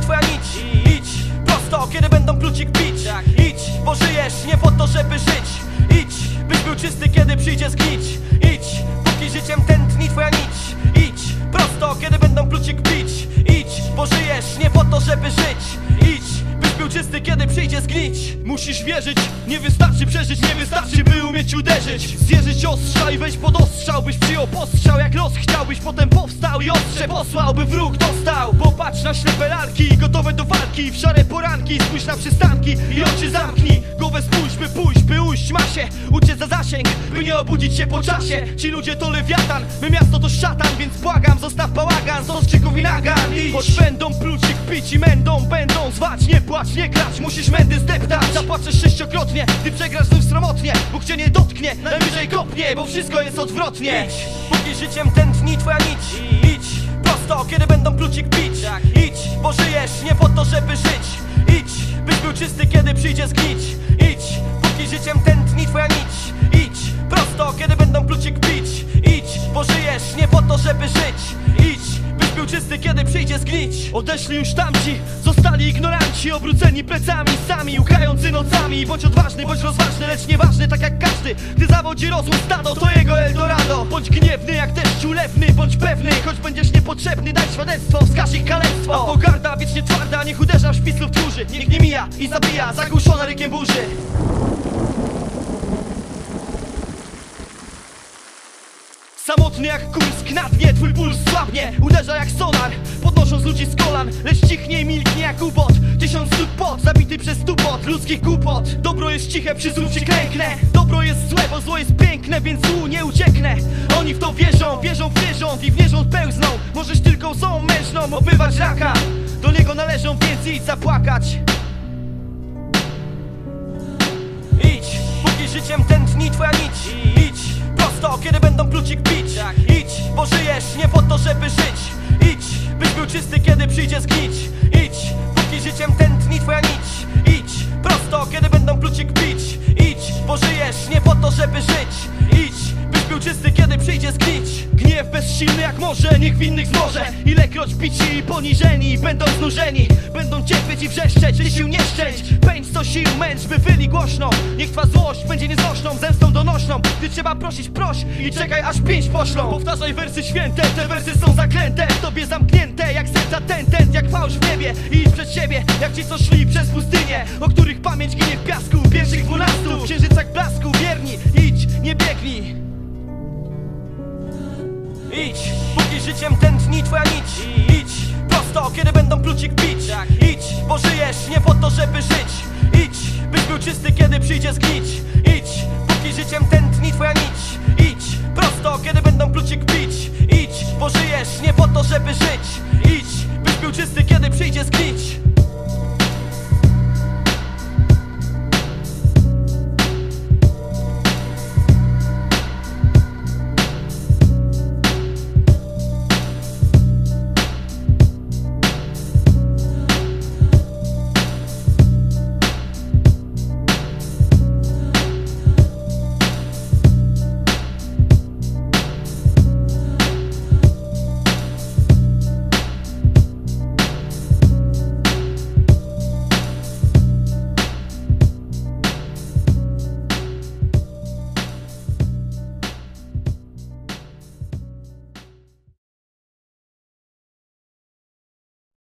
twoja nić. Idź prosto, kiedy będą plucik pić. Idź, bo żyjesz nie po to, żeby żyć. Idź, byś był czysty, kiedy przyjdzie zgnić. Idź, póki życiem tętni twoja nić czysty, kiedy przyjdzie zgnić Musisz wierzyć, nie wystarczy przeżyć, nie wystarczy by umieć uderzyć. Zjeżyć ostrza i wejść pod ostrzał, byś przyjął postrzał. Jak los Chciałbyś potem powstał i ostrze posłał, by wróg dostał. Popatrz na ślepe lalki, gotowe do walki. W szare poranki, spójrz na przystanki i oczy zamknij. Głowę spójrz, by pójść, by ujść masie Uciec za zasięg, by nie obudzić się po czasie. Ci ludzie to lewiatan, my miasto to szatan Więc błagam, zostaw bałagan, z ostrzyków i nagan. Idź. Choć będą plucik pić i mędą, będą zwać. Nie płacz, nie grać, musisz mędy zdeptać. Zapłaczesz sześciokrotnie, ty przegrasz znów sromotnie. Bóg cię nie dotknie, najwyżej kopnie Bo wszystko jest odwrotnie. Idź, póki życiem tętni twoja nić. Idź, prosto, kiedy będą plucik pić. Idź, bo żyjesz nie po to, żeby żyć. Idź, byś był czysty, kiedy przyjdzie zgnić życiem tętni twoja nić. Idź, prosto, kiedy będą plucik pić. Idź, bo żyjesz nie po to, żeby żyć. Idź, byś był czysty, kiedy przyjdzie zgnić. Odeszli już tamci, zostali ignoranci Obróceni plecami, sami, łkający nocami. Bądź odważny, bądź rozważny, lecz nieważny Tak jak każdy, gdy zawodzi rozum stado To jego Eldorado. Bądź gniewny jak deszcz ulewny Bądź pewny, choć będziesz niepotrzebny Daj świadectwo, wskaż ich kalectwo. A pogarda wiecznie twarda, niech uderza w szpiclów tchórzy. Niech nie mija i zabija, zagłuszona rykiem burzy Samotny jak kursk na dnie, twój puls słabnie. Uderza jak sonar, podnosząc ludzi z kolan. Lecz cichnie i milknie jak ubot. Tysiąc stóp pot, zabity przez tupot Ludzkich głupot. Dobro jest ciche, przy znów się klęknę. Dobro jest złe, bo zło jest piękne Więc złu nie ucieknę. Oni w to wierzą, wierzą w wierząt I w nierząd pełzną. Możesz tylko są mężną obywać raka. Do niego należą więc idź zapłakać. Idź, póki życiem tętni twoja nić Prosto, kiedy będą plucik pić. Idź, bo żyjesz nie po to, żeby żyć. Idź, byś był czysty, kiedy przyjdzie zgnić. Idź, póki życiem tętni twoja nić. Idź, prosto, kiedy będą plucik pić. Idź, bo żyjesz nie po to, żeby żyć. Idź, byś był czysty, kiedy przyjdzie zgnić. Gniew bezsilny jak morze, niech winnych zmoże Ilekroć bici i poniżeni Będą znużeni, będą cierpieć i wrzeszczeć Ty sił nie szczęść, pędź sił męcz By wyli głośno, niech twa złość będzie nieznośną Zemstą donośną, gdy trzeba prosić proś I czekaj aż pięć poszlą. Powtarzaj wersy święte, te wersy są zaklęte. W tobie zamknięte, jak serca ten, ten Jak fałsz w niebie. I idź przed siebie Jak ci co szli przez pustynię O których pamięć ginie w piasku. Pierwszych dwunastu, w księżycach blasku. Wierni, idź, nie biegnij. Idź, póki życiem tętni twoja nić. Idź, prosto, kiedy będą plucik pić. Idź, bo żyjesz nie po to, żeby żyć Idź, byś był czysty, kiedy przyjdzie zgnić. Idź, póki życiem tętni twoja nić. Idź, prosto, kiedy będą plucik pić Idź, bo żyjesz nie po to, żeby żyć. Idź, byś był czysty, kiedy przyjdzie zgnić